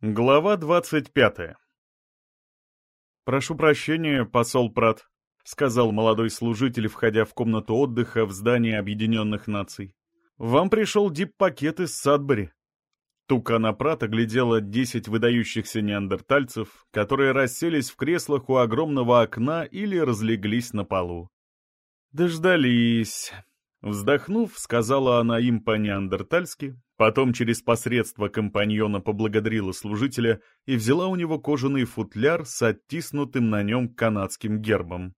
Глава двадцать пятая. «Прошу прощения, посол Прат», — сказал молодой служитель, входя в комнату отдыха в здании Объединенных Наций. «Вам пришел дип-пакет из Садбери». Тукана Прат оглядела десять выдающихся неандертальцев, которые расселись в креслах у огромного окна или разлеглись на полу. «Дождались», Вздохнув, сказала она им по-неандертальски, потом через посредство компаньона поблагодарила служителя и взяла у него кожаный футляр с оттиснутым на нем канадским гербом.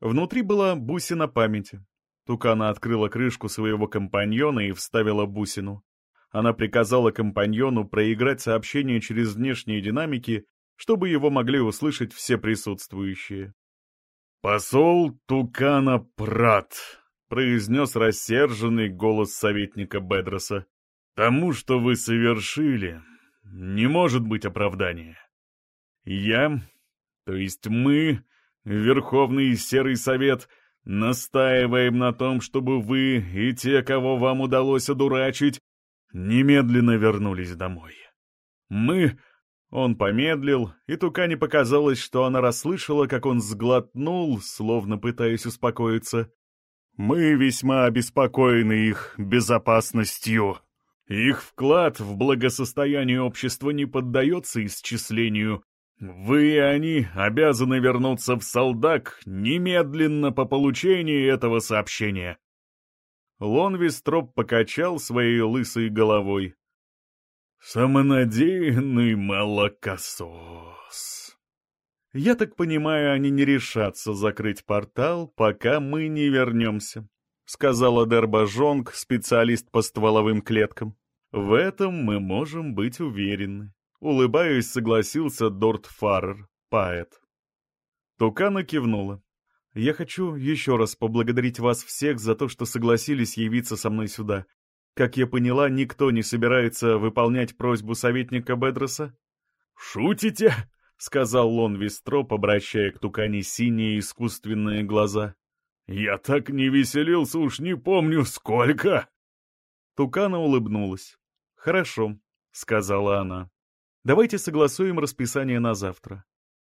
Внутри была бусина памяти. Тукана открыла крышку своего компаньона и вставила бусину. Она приказала компаньону проиграть сообщение через внешние динамики, чтобы его могли услышать все присутствующие. «Посол Тукана Прат», — произнес рассерженный голос советника Бедроса. «Тому, что вы совершили, не может быть оправдания. Я, то есть мы, Верховный Серый Совет, настаиваем на том, чтобы вы и те, кого вам удалось одурачить, немедленно вернулись домой. Мы...» Он помедлил, и Тукане показалось, что она расслышала, как он сглотнул, словно пытаясь успокоиться. Мы весьма обеспокоены их безопасностью. Их вклад в благосостояние общества не поддается исчислению. Вы и они обязаны вернуться в Солдак немедленно по получении этого сообщения. Лонвистроп покачал своей лысой головой. «Самонадеянный молокосос». Я так понимаю, они не решатся закрыть портал, пока мы не вернемся», — сказала Дербажонг, специалист по стволовым клеткам. «В этом мы можем быть уверены», — улыбаясь, согласился Дорт Фаррер, поэт. Тукана кивнула. «Я хочу еще раз поблагодарить вас всех за то, что согласились явиться со мной сюда. Как я поняла, никто не собирается выполнять просьбу советника Бедроса?» «Шутите?» — сказал Лон Вестроп, обращая к Тукане синие искусственные глаза. «Я так не веселился, уж не помню, сколько!» Тукана улыбнулась. «Хорошо», — сказала она. «Давайте согласуем расписание на завтра.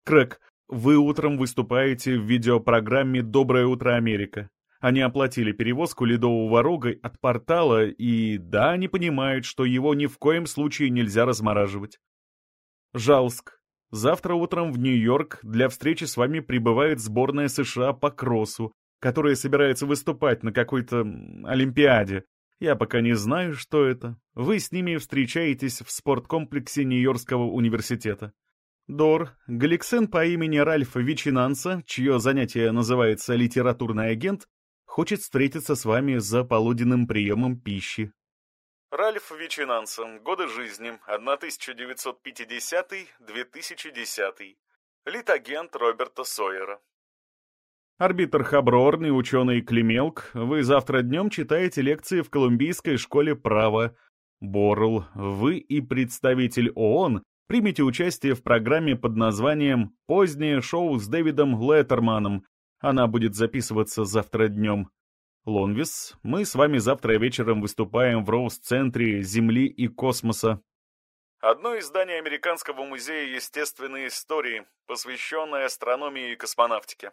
Крэк, вы утром выступаете в видеопрограмме «Доброе утро, Америка». Они оплатили перевозку ледового рога от портала, и да, они понимают, что его ни в коем случае нельзя размораживать. Жалск, Завтра утром в Нью-Йорк для встречи с вами прибывает сборная США по кроссу, которая собирается выступать на какой-то Олимпиаде. Я пока не знаю, что это. Вы с ними встречаетесь в спорткомплексе Нью-Йоркского университета. Дор, Галиксен по имени Ральф Вичинанса, чье занятие называется «литературный агент», хочет встретиться с вами за полуденным приемом пищи. Ральф Вичинансон. Годы жизни. 1950-2010. Литагент Роберта Сойера. Арбитр Хаброрн и ученый Клемелк, вы завтра днем читаете лекции в Колумбийской школе права. Борл, вы и представитель ООН примете участие в программе под названием «Позднее шоу с Дэвидом Леттерманом». Она будет записываться завтра днем. Лонвис, мы с вами завтра вечером выступаем в Роуз-центре Земли и космоса. Одно из зданий Американского музея естественной истории, посвященное астрономии и космонавтике.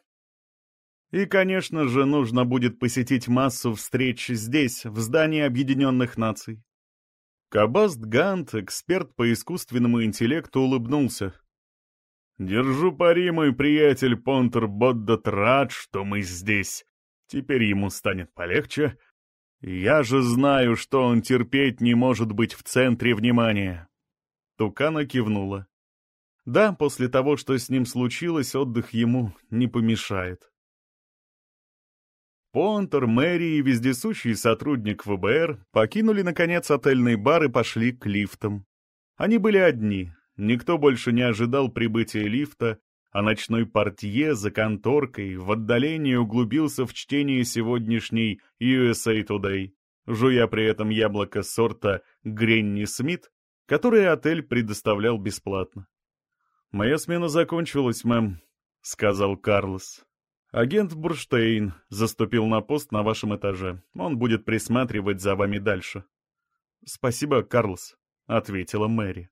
И, конечно же, нужно будет посетить массу встреч здесь, в здании Объединенных Наций. Кабаст Гант, эксперт по искусственному интеллекту, улыбнулся. «Держу пари, мой приятель Понтер Боддат рад, что мы здесь. Теперь ему станет полегче. Я же знаю, что он терпеть не может быть в центре внимания. Тукана кивнула. Да, после того, что с ним случилось, отдых ему не помешает. Понтер, Мэри и вездесущий сотрудник ФБР покинули, наконец, отельный бар и пошли к лифтам. Они были одни, никто больше не ожидал прибытия лифта, а ночной портье за конторкой в отдалении углубился в чтение сегодняшней USA Today, жуя при этом яблоко сорта Гренни Смит, которое отель предоставлял бесплатно. «Моя смена закончилась, мэм», — сказал Карлос. «Агент Бурштейн заступил на пост на вашем этаже. Он будет присматривать за вами дальше». «Спасибо, Карлос», — ответила Мэри.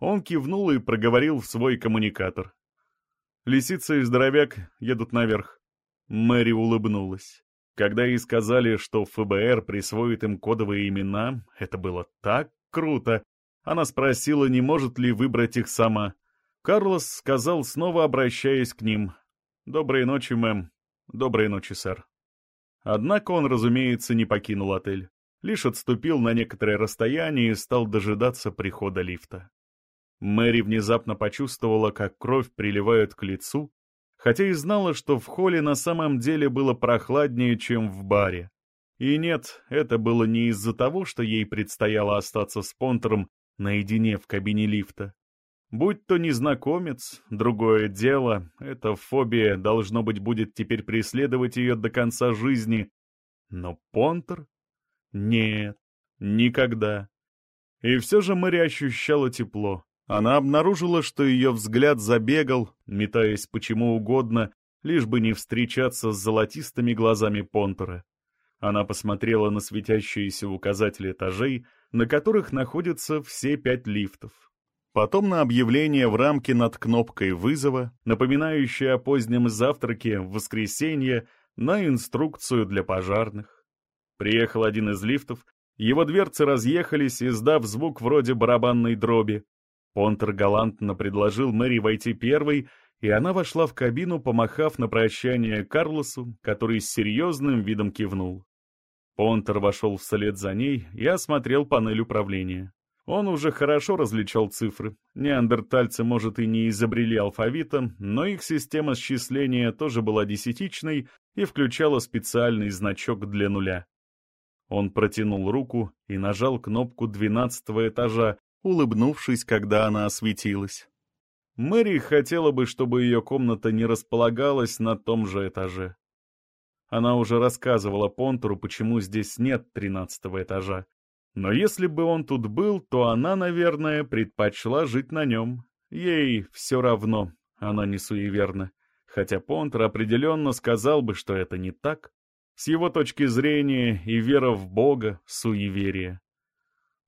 Он кивнул и проговорил в свой коммуникатор. «Лисица и здоровяк едут наверх». Мэри улыбнулась. Когда ей сказали, что ФБР присвоит им кодовые имена, это было так круто. Она спросила, не может ли выбрать их сама. Карлос сказал, снова обращаясь к ним. «Доброй ночи, мэм. Доброй ночи, сэр». Однако он, разумеется, не покинул отель. Лишь отступил на некоторое расстояние и стал дожидаться прихода лифта. Мэри внезапно почувствовала, как кровь приливает к лицу, хотя и знала, что в холле на самом деле было прохладнее, чем в баре. И нет, это было не из-за того, что ей предстояло остаться с Понтером наедине в кабине лифта. Будь то незнакомец, другое дело, эта фобия, должно быть, будет теперь преследовать ее до конца жизни. Но Понтер? Нет, никогда. И все же Мэри ощущала тепло. Она обнаружила, что ее взгляд забегал, метаясь почему угодно, лишь бы не встречаться с золотистыми глазами Понтера. Она посмотрела на светящиеся указатели этажей, на которых находятся все пять лифтов. Потом на объявление в рамке над кнопкой вызова, напоминающее о позднем завтраке в воскресенье, на инструкцию для пожарных. Приехал один из лифтов, его дверцы разъехались, издав звук вроде барабанной дроби. Понтер галантно предложил Мэри войти первой, и она вошла в кабину, помахав на прощание Карлосу, который с серьезным видом кивнул. Понтер вошел вслед за ней и осмотрел панель управления. Он уже хорошо различал цифры. Неандертальцы, может, и не изобрели алфавита, но их система счисления тоже была десятичной и включала специальный значок для нуля. Он протянул руку и нажал кнопку двенадцатого этажа, улыбнувшись, когда она осветилась. Мэри хотела бы, чтобы ее комната не располагалась на том же этаже. Она уже рассказывала Понтеру, почему здесь нет тринадцатого этажа. Но если бы он тут был, то она, наверное, предпочла жить на нем. Ей все равно, она не суеверна. Хотя Понтер определенно сказал бы, что это не так. С его точки зрения и вера в Бога — суеверие.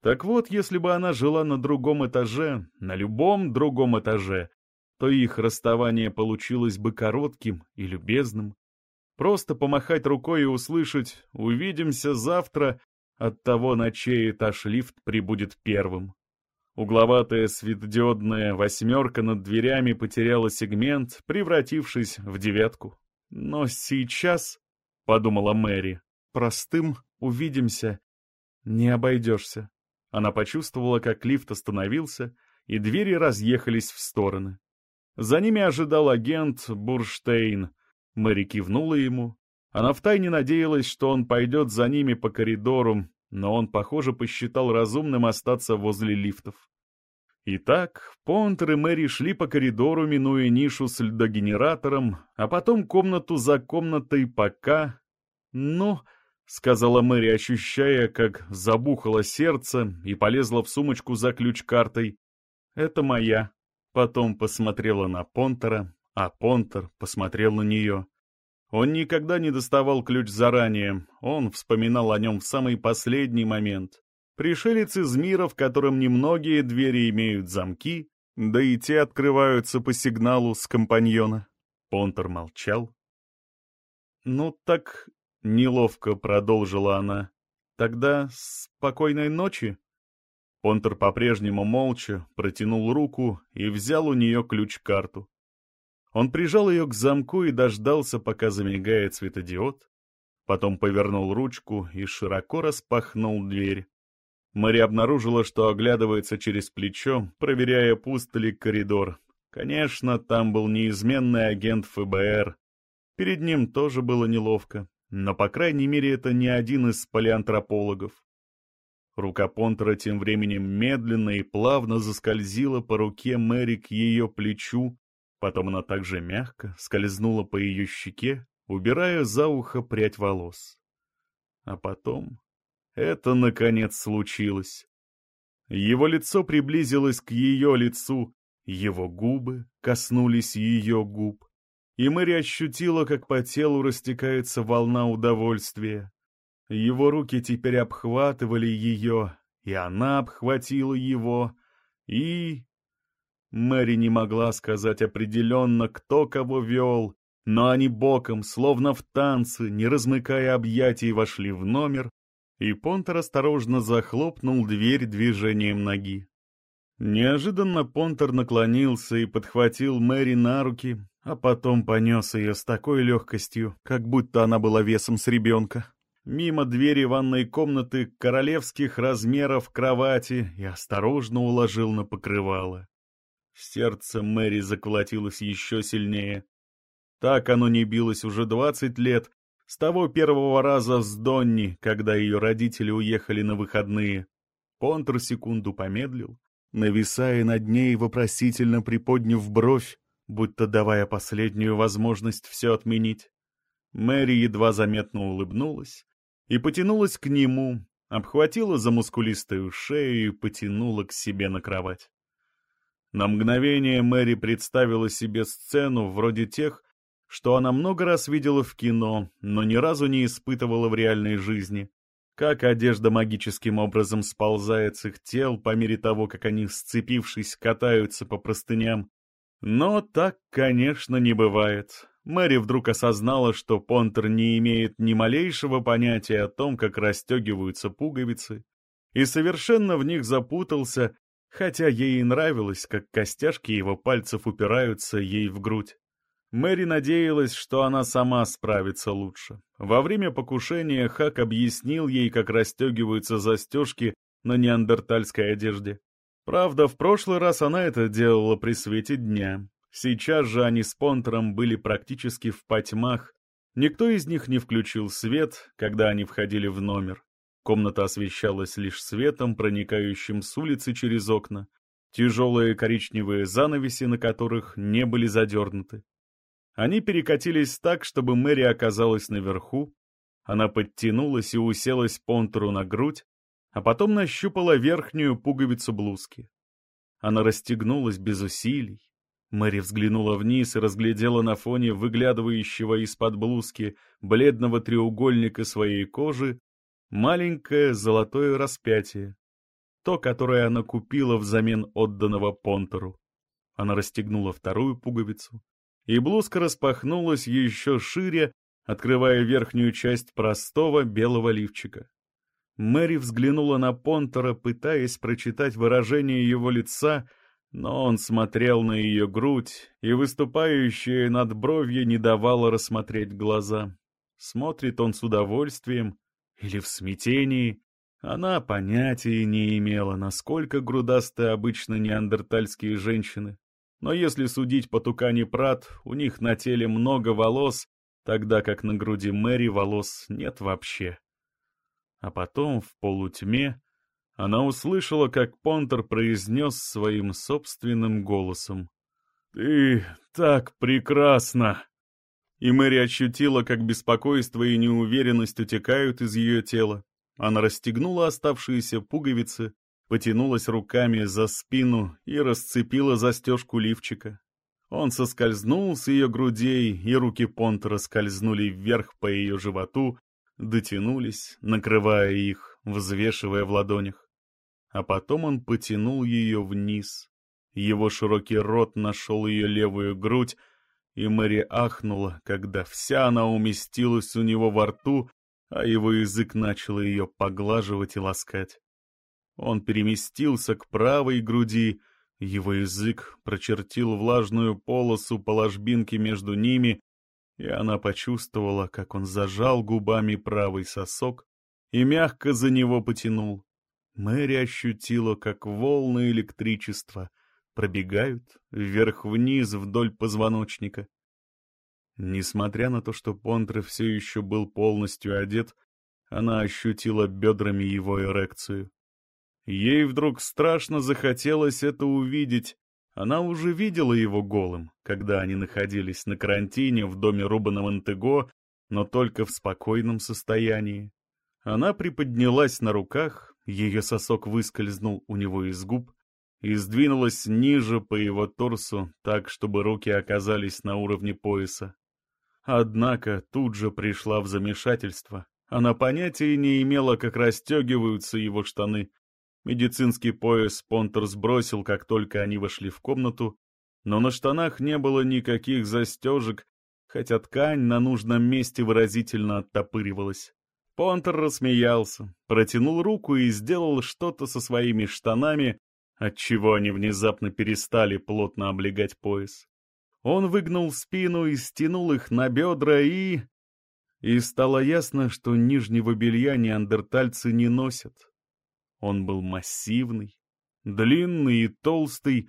Так вот, если бы она жила на другом этаже, на любом другом этаже, то их расставание получилось бы коротким и любезным. Просто помахать рукой и услышать «Увидимся завтра» от того, на чей этаж лифт прибудет первым. Угловатая светодиодная восьмерка над дверями потеряла сегмент, превратившись в девятку. Но сейчас, — подумала Мэри, — простым «увидимся» не обойдешься. Она почувствовала, как лифт остановился, и двери разъехались в стороны. За ними ожидал агент Бурштейн. Мэри кивнула ему. Она втайне надеялась, что он пойдет за ними по коридору, но он, похоже, посчитал разумным остаться возле лифтов. Итак, Понтер и Мэри шли по коридору, минуя нишу с льдогенератором, а потом комнату за комнатой, пока... Ну, — сказала Мэри, ощущая, как забухало сердце, и полезла в сумочку за ключ-картой. «Это моя». Потом посмотрела на Понтера, а Понтер посмотрел на нее. Он никогда не доставал ключ заранее, он вспоминал о нем в самый последний момент. Пришелец из мира, в котором немногие двери имеют замки, да и те открываются по сигналу с компаньона. Понтер молчал. «Ну так Неловко продолжила она. Тогда спокойной ночи. Понтер по-прежнему молча протянул руку и взял у нее ключ-карту. Он прижал ее к замку и дождался, пока замигает светодиод. Потом повернул ручку и широко распахнул дверь. Мэри обнаружила, что оглядывается через плечо, проверяя, пуст ли коридор. Конечно, там был неизменный агент ФБР. Перед ним тоже было неловко. Но, по крайней мере, это не один из палеантропологов. Рука Понтера тем временем медленно и плавно заскользила по руке Мэри к ее плечу, потом она также мягко скользнула по ее щеке, убирая за ухо прядь волос. А потом это, наконец, случилось. Его лицо приблизилось к ее лицу, его губы коснулись ее губ и Мэри ощутила, как по телу растекается волна удовольствия. Его руки теперь обхватывали ее, и она обхватила его, и... Мэри не могла сказать определенно, кто кого вел, но они боком, словно в танце, не размыкая объятий, вошли в номер, и Понтер осторожно захлопнул дверь движением ноги. Неожиданно Понтер наклонился и подхватил Мэри на руки, а потом понес ее с такой легкостью, как будто она была весом с ребенка. Мимо двери ванной комнаты королевских размеров кровати и осторожно уложил на покрывало. Сердце Мэри заколотилось еще сильнее. Так оно не билось уже двадцать лет, с того первого раза с Донни, когда ее родители уехали на выходные. Понтер секунду помедлил, нависая над ней, вопросительно приподняв бровь, будто давая последнюю возможность все отменить. Мэри едва заметно улыбнулась и потянулась к нему, обхватила за мускулистую шею и потянула к себе на кровать. На мгновение Мэри представила себе сцену вроде тех, что она много раз видела в кино, но ни разу не испытывала в реальной жизни. Как одежда магическим образом сползает с их тел по мере того, как они, сцепившись, катаются по простыням. Но так, конечно, не бывает. Мэри вдруг осознала, что Понтер не имеет ни малейшего понятия о том, как расстегиваются пуговицы, и совершенно в них запутался, хотя ей и нравилось, как костяшки его пальцев упираются ей в грудь. Мэри надеялась, что она сама справится лучше. Во время покушения Хак объяснил ей, как расстегиваются застежки на неандертальской одежде. Правда, в прошлый раз она это делала при свете дня. Сейчас же они с Понтером были практически в потьмах. Никто из них не включил свет, когда они входили в номер. Комната освещалась лишь светом, проникающим с улицы через окна. Тяжелые коричневые занавеси, на которых не были задернуты. Они перекатились так, чтобы Мэри оказалась наверху. Она подтянулась и уселась Понтеру на грудь, а потом нащупала верхнюю пуговицу блузки. Она расстегнулась без усилий. Мэри взглянула вниз и разглядела на фоне выглядывающего из-под блузки бледного треугольника своей кожи маленькое золотое распятие, то, которое она купила взамен отданного Понтеру. Она расстегнула вторую пуговицу, и блузка распахнулась еще шире, открывая верхнюю часть простого белого лифчика. Мэри взглянула на Понтера, пытаясь прочитать выражение его лица, но он смотрел на ее грудь, и выступающее над бровью не давало рассмотреть глаза. Смотрит он с удовольствием или в смятении. Она понятия не имела, насколько грудасты обычно неандертальские женщины. Но если судить по Тукани Прат, у них на теле много волос, тогда как на груди Мэри волос нет вообще. А потом, в полутьме, она услышала, как Понтер произнес своим собственным голосом. «Ты так прекрасна!» И Мэри ощутила, как беспокойство и неуверенность утекают из ее тела. Она расстегнула оставшиеся пуговицы, потянулась руками за спину и расцепила застежку лифчика. Он соскользнул с ее грудей, и руки Понтера скользнули вверх по ее животу, дотянулись, накрывая их, взвешивая в ладонях. А потом он потянул ее вниз. Его широкий рот нашел ее левую грудь, и Мэри ахнула, когда вся она уместилась у него во рту, а его язык начал ее поглаживать и ласкать. Он переместился к правой груди, его язык прочертил влажную полосу по ложбинке между ними, и она почувствовала, как он зажал губами правый сосок и мягко за него потянул. Мэри ощутила, как волны электричества пробегают вверх-вниз вдоль позвоночника. Несмотря на то, что Понтре все еще был полностью одет, она ощутила бедрами его эрекцию. Ей вдруг страшно захотелось это увидеть. Она уже видела его голым, когда они находились на карантине в доме Рубана Монтего, но только в спокойном состоянии. Она приподнялась на руках, ее сосок выскользнул у него из губ и сдвинулась ниже по его торсу, так, чтобы руки оказались на уровне пояса. Однако тут же пришла в замешательство. Она понятия не имела, как расстегиваются его штаны, Медицинский пояс Понтер сбросил, как только они вошли в комнату, но на штанах не было никаких застежек, хотя ткань на нужном месте выразительно оттопыривалась. Понтер рассмеялся, протянул руку и сделал что-то со своими штанами, отчего они внезапно перестали плотно облегать пояс. Он выгнул спину и стянул их на бедра и... И стало ясно, что нижнего белья неандертальцы не носят. Он был массивный, длинный и толстый,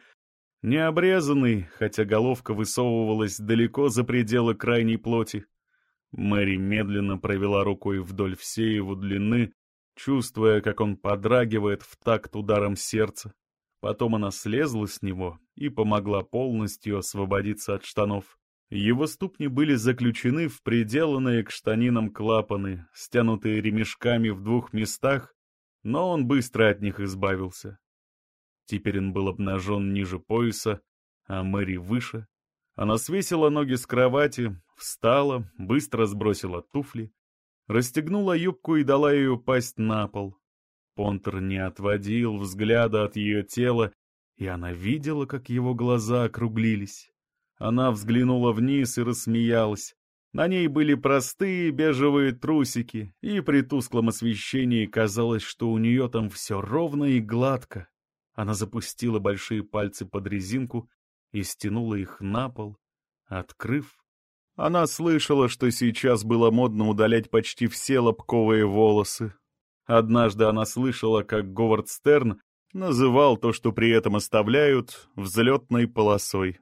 необрезанный, хотя головка высовывалась далеко за пределы крайней плоти. Мэри медленно провела рукой вдоль всей его длины, чувствуя, как он подрагивает в такт ударом сердца. Потом она слезла с него и помогла полностью освободиться от штанов. Его ступни были заключены в приделанные к штанинам клапаны, стянутые ремешками в двух местах, но он быстро от них избавился. Теперь он был обнажен ниже пояса, а Мэри выше. Она свесила ноги с кровати, встала, быстро сбросила туфли, расстегнула юбку и дала ее упасть на пол. Понтер не отводил взгляда от ее тела, и она видела, как его глаза округлились. Она взглянула вниз и рассмеялась. На ней были простые бежевые трусики, и при тусклом освещении казалось, что у нее там все ровно и гладко. Она запустила большие пальцы под резинку и стянула их на пол, открыв. Она слышала, что сейчас было модно удалять почти все лобковые волосы. Однажды она слышала, как Говард Стерн называл то, что при этом оставляют, взлетной полосой.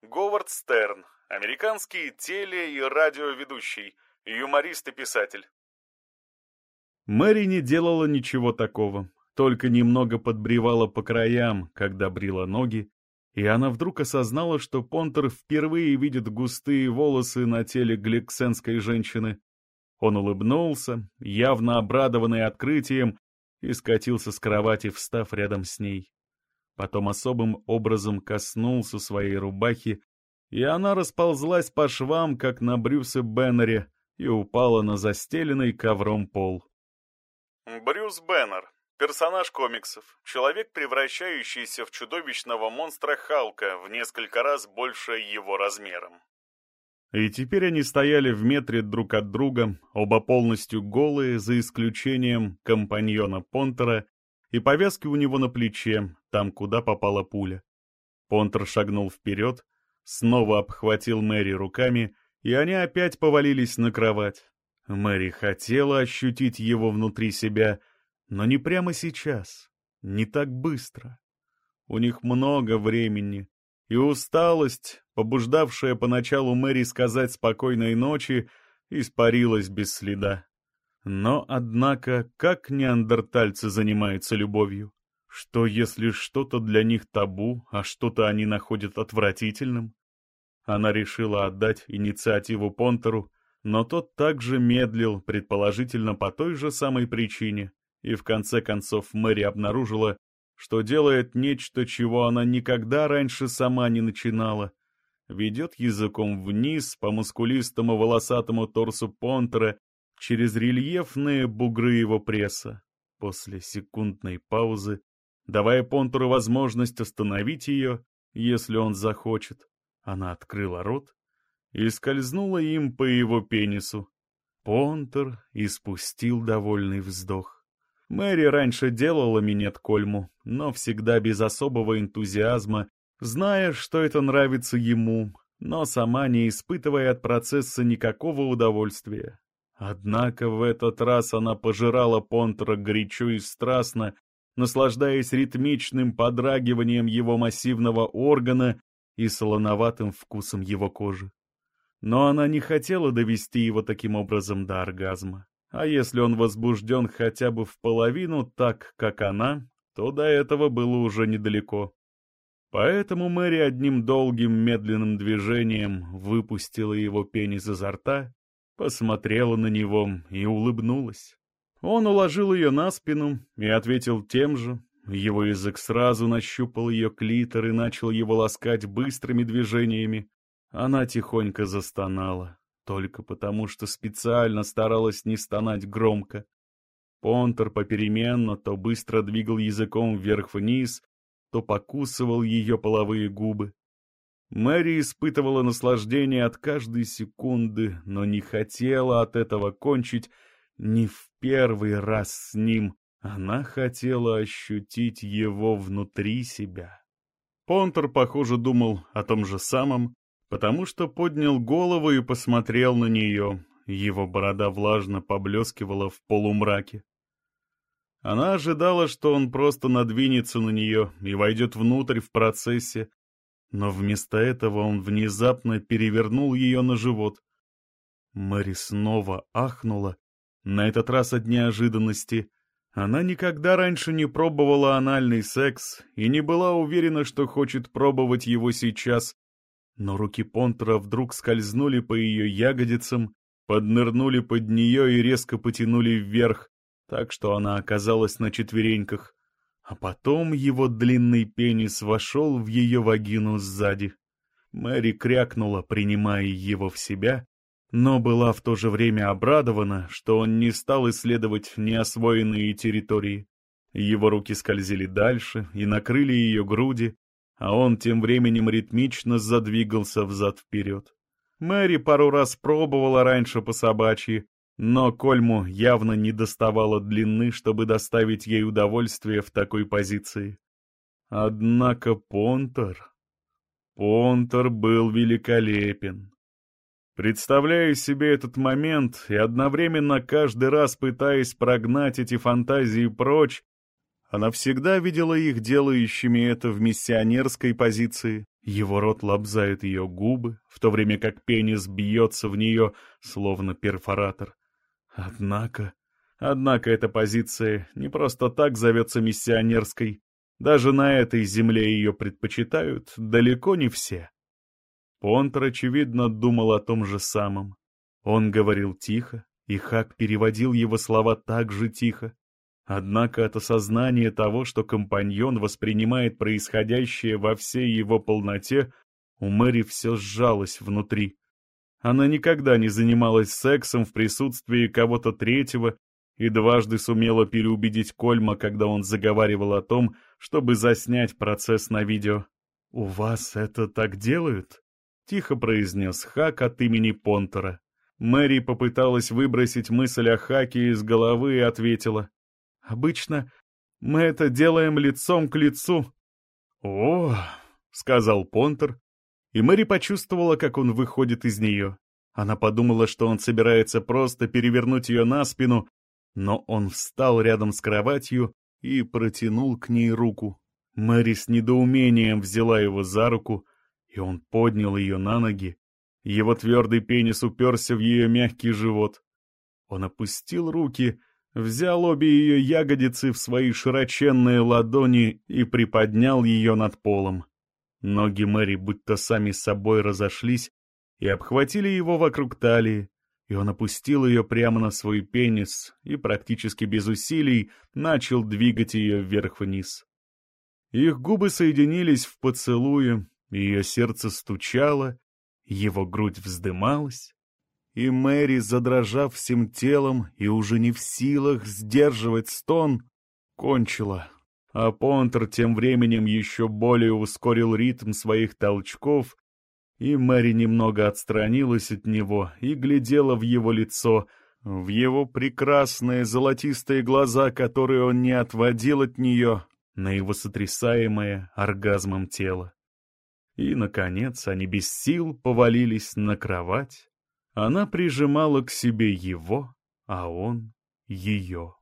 Говард Стерн, американский теле- и радиоведущий, юморист и писатель. Мэри не делала ничего такого только немного подбревала по краям, когда брила ноги, и она вдруг осознала, что Понтер впервые видит густые волосы на теле гликсенской женщины. Он улыбнулся, явно обрадованный открытием, и скатился с кровати, встав рядом с ней. Потом особым образом коснулся своей рубахи, и она расползлась по швам, как на Брюсе Беннере, и упала на застеленный ковром пол. Брюс Беннер, Персонаж комиксов. Человек, превращающийся в чудовищного монстра Халка в несколько раз больше его размером. И теперь они стояли в метре друг от друга, оба полностью голые, за исключением компаньона Понтера и повязки у него на плече, там, куда попала пуля. Понтер шагнул вперед, снова обхватил Мэри руками, и они опять повалились на кровать. Мэри хотела ощутить его внутри себя — но не прямо сейчас, не так быстро. У них много времени, и усталость, побуждавшая поначалу Мэри сказать спокойной ночи, испарилась без следа. Но, однако, как неандертальцы занимаются любовью? Что, если что-то для них табу, а что-то они находят отвратительным? Она решила отдать инициативу Понтеру, но тот также медлил, предположительно по той же самой причине — и в конце концов Мэри обнаружила, что делает нечто, чего она никогда раньше сама не начинала. Ведет языком вниз по мускулистому волосатому торсу Понтера через рельефные бугры его пресса. После секундной паузы, давая Понтеру возможность остановить ее, если он захочет, она открыла рот и скользнула им по его пенису. Понтер испустил довольный вздох. Мэри раньше делала минет Кольму, но всегда без особого энтузиазма, зная, что это нравится ему, но сама не испытывая от процесса никакого удовольствия. Однако в этот раз она пожирала Понтера горячо и страстно, наслаждаясь ритмичным подрагиванием его массивного органа и солоноватым вкусом его кожи. Но она не хотела довести его таким образом до оргазма. А если он возбужден хотя бы в половину так, как она, то до этого было уже недалеко. Поэтому Мэри одним долгим медленным движением выпустила его пенис изо рта, посмотрела на него и улыбнулась. Он уложил ее на спину и ответил тем же. Его язык сразу нащупал ее клитор и начал его ласкать быстрыми движениями. Она тихонько застонала только потому, что специально старалась не стонать громко. Понтер попеременно то быстро двигал языком вверх-вниз, то покусывал ее половые губы. Мэри испытывала наслаждение от каждой секунды, но не хотела от этого кончить не в первый раз с ним. Она хотела ощутить его внутри себя. Понтер, похоже, думал о том же самом, потому что поднял голову и посмотрел на нее. Его борода влажно поблескивала в полумраке. Она ожидала, что он просто надвинется на нее и войдет внутрь в процессе, но вместо этого он внезапно перевернул ее на живот. Мэри снова ахнула, на этот раз от неожиданности. Она никогда раньше не пробовала анальный секс и не была уверена, что хочет пробовать его сейчас. Но руки Понтера вдруг скользнули по ее ягодицам, поднырнули под нее и резко потянули вверх так что она оказалась на четвереньках, а потом его длинный пенис вошел в ее вагину сзади. Мэри крякнула, принимая его в себя, но была в то же время обрадована, что он не стал исследовать неосвоенные территории. Его руки скользили дальше и накрыли ее груди, а он тем временем ритмично задвигался взад-вперед. Мэри пару раз пробовала раньше по собачьи, но Кольму явно не доставало длины, чтобы доставить ей удовольствие в такой позиции. Однако Понтер... Понтер был великолепен. Представляю себе этот момент и одновременно каждый раз пытаясь прогнать эти фантазии прочь, она всегда видела их делающими это в миссионерской позиции. Его рот лобзает ее губы, в то время как пенис бьется в нее, словно перфоратор. Однако... Однако эта позиция не просто так зовется миссионерской. Даже на этой земле ее предпочитают далеко не все. Понтер, очевидно, думал о том же самом. Он говорил тихо, и Хак переводил его слова так же тихо. Однако от осознания того, что компаньон воспринимает происходящее во всей его полноте, у Мэри все сжалось внутри. Она никогда не занималась сексом в присутствии кого-то третьего и дважды сумела переубедить Кольма, когда он заговаривал о том, чтобы заснять процесс на видео. «У вас это так делают?» — тихо произнес Хак от имени Понтера. Мэри попыталась выбросить мысль о Хаке из головы и ответила. «Обычно мы это делаем лицом к лицу». «О!» — сказал Понтер, и Мэри почувствовала, как он выходит из нее. Она подумала, что он собирается просто перевернуть ее на спину, но он встал рядом с кроватью и протянул к ней руку. Мэри с недоумением взяла его за руку, и он поднял ее на ноги. Его твердый пенис уперся в ее мягкий живот. Он опустил руки, взял обе ее ягодицы в свои широченные ладони и приподнял ее над полом. Ноги Мэри будто сами собой разошлись и обхватили его вокруг талии, и он опустил ее прямо на свой пенис и практически без усилий начал двигать ее вверх-вниз. Их губы соединились в поцелуе, ее сердце стучало, его грудь вздымалась, и Мэри, задрожав всем телом и уже не в силах сдерживать стон, кончила. А Понтер тем временем еще более ускорил ритм своих толчков и Мэри немного отстранилась от него и глядела в его лицо, в его прекрасные золотистые глаза, которые он не отводил от нее, на его сотрясаемое оргазмом тело. И, наконец, они без сил повалились на кровать. Она прижимала к себе его, а он — ее.